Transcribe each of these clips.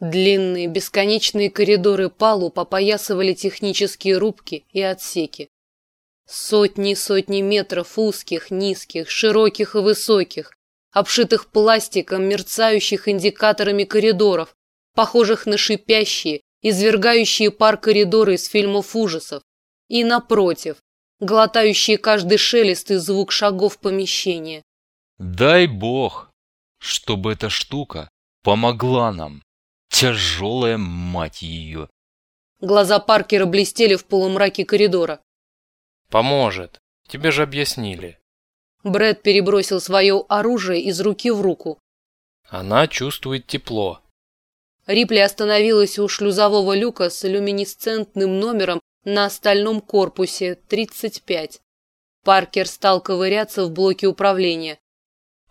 Длинные бесконечные коридоры палуб опоясывали технические рубки и отсеки. Сотни и сотни метров узких, низких, широких и высоких, обшитых пластиком, мерцающих индикаторами коридоров, похожих на шипящие, извергающие пар коридоры из фильмов ужасов. И напротив, глотающие каждый шелест и звук шагов помещения. Дай бог, чтобы эта штука помогла нам. Тяжелая мать ее. Глаза Паркера блестели в полумраке коридора. Поможет. Тебе же объяснили. Брэд перебросил свое оружие из руки в руку. Она чувствует тепло. Рипли остановилась у шлюзового люка с люминесцентным номером на стальном корпусе 35. Паркер стал ковыряться в блоке управления.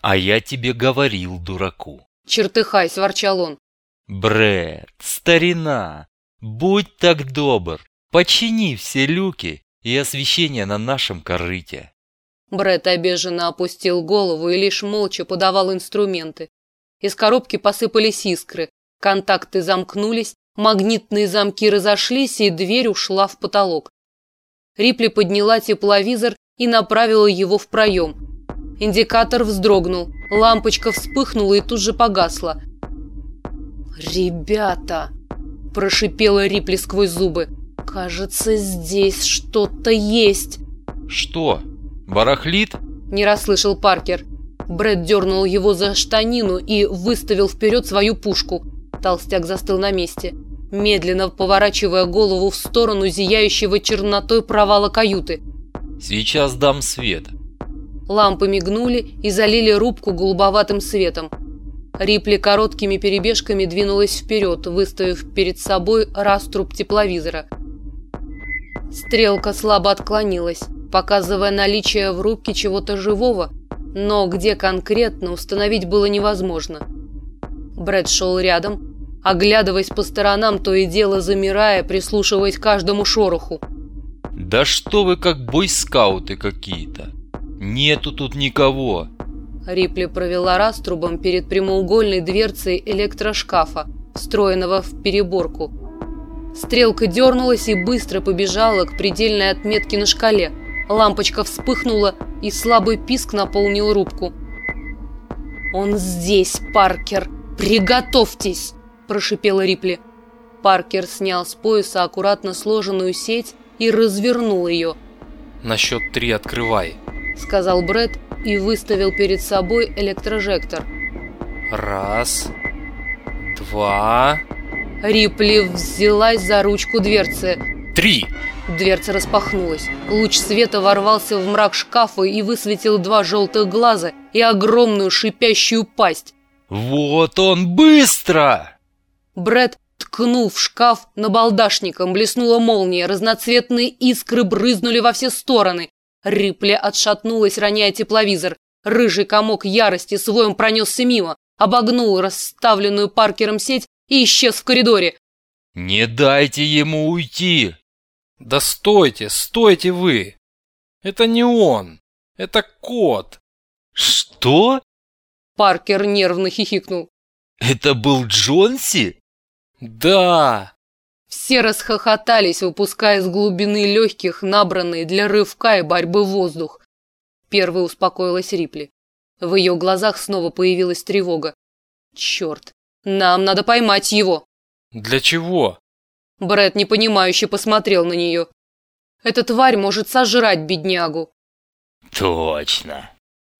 А я тебе говорил, дураку. Чертыхаясь, ворчал он. Брэд, старина, будь так добр, почини все люки и освещение на нашем корыте. Брэд обиженно опустил голову и лишь молча подавал инструменты. Из коробки посыпались искры, контакты замкнулись, магнитные замки разошлись, и дверь ушла в потолок. Рипли подняла тепловизор и направила его в проем. Индикатор вздрогнул, лампочка вспыхнула и тут же погасла. «Ребята!» – прошипела Рипли сквозь зубы. «Кажется, здесь что-то есть!» «Что?» «Барахлит?» – не расслышал Паркер. Брэд дернул его за штанину и выставил вперед свою пушку. Толстяк застыл на месте, медленно поворачивая голову в сторону зияющего чернотой провала каюты. «Сейчас дам свет». Лампы мигнули и залили рубку голубоватым светом. Рипли короткими перебежками двинулась вперед, выставив перед собой раструб тепловизора. Стрелка слабо отклонилась показывая наличие в рубке чего-то живого, но где конкретно установить было невозможно. Брэд шел рядом, оглядываясь по сторонам, то и дело замирая, прислушиваясь к каждому шороху. «Да что вы как бойскауты какие-то! Нету тут никого!» Рипли провела раструбом перед прямоугольной дверцей электрошкафа, встроенного в переборку. Стрелка дернулась и быстро побежала к предельной отметке на шкале – Лампочка вспыхнула, и слабый писк наполнил рубку. «Он здесь, Паркер! Приготовьтесь!» – прошипела Рипли. Паркер снял с пояса аккуратно сложенную сеть и развернул ее. «На счет три открывай», – сказал Бред и выставил перед собой электрожектор. «Раз, два...» Рипли взялась за ручку дверцы. «Три!» Дверца распахнулась. Луч света ворвался в мрак шкафа и высветил два желтых глаза и огромную шипящую пасть. «Вот он, быстро!» Бред ткнул в шкаф набалдашником, блеснула молния, разноцветные искры брызнули во все стороны. Рипли отшатнулась, роняя тепловизор. Рыжий комок ярости своем пронесся мимо, обогнул расставленную Паркером сеть и исчез в коридоре. «Не дайте ему уйти!» Да стойте, стойте вы! Это не он! Это кот! Что? Паркер нервно хихикнул. Это был Джонси? Да! Все расхохотались, выпуская из глубины легких набранный для рывка и борьбы воздух. Первой успокоилась Рипли. В ее глазах снова появилась тревога. Черт, нам надо поймать его. Для чего? Брэд непонимающе посмотрел на нее. Эта тварь может сожрать беднягу. Точно.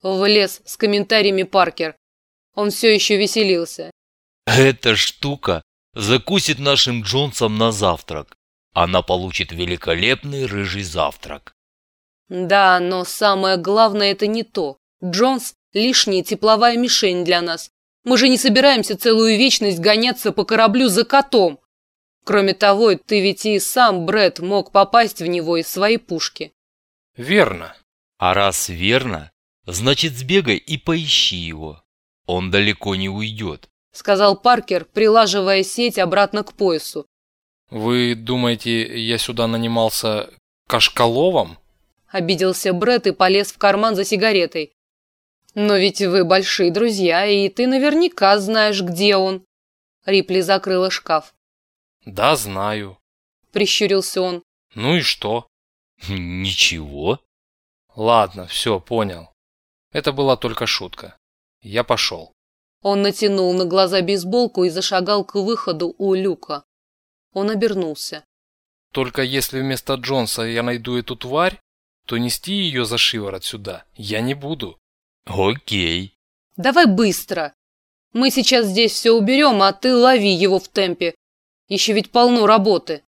Влез с комментариями Паркер. Он все еще веселился. Эта штука закусит нашим Джонсом на завтрак. Она получит великолепный рыжий завтрак. Да, но самое главное это не то. Джонс – лишняя тепловая мишень для нас. Мы же не собираемся целую вечность гоняться по кораблю за котом. Кроме того, ты ведь и сам, Бред, мог попасть в него из своей пушки. Верно. А раз верно, значит сбегай и поищи его. Он далеко не уйдет. Сказал Паркер, прилаживая сеть обратно к поясу. Вы думаете, я сюда нанимался кашкаловом? Обиделся Бред и полез в карман за сигаретой. Но ведь вы большие друзья, и ты наверняка знаешь, где он. Рипли закрыла шкаф. Да, знаю. Прищурился он. Ну и что? Ничего. Ладно, все, понял. Это была только шутка. Я пошел. Он натянул на глаза бейсболку и зашагал к выходу у люка. Он обернулся. Только если вместо Джонса я найду эту тварь, то нести ее за шиворот сюда я не буду. Окей. Давай быстро. Мы сейчас здесь все уберем, а ты лови его в темпе. Еще ведь полно работы.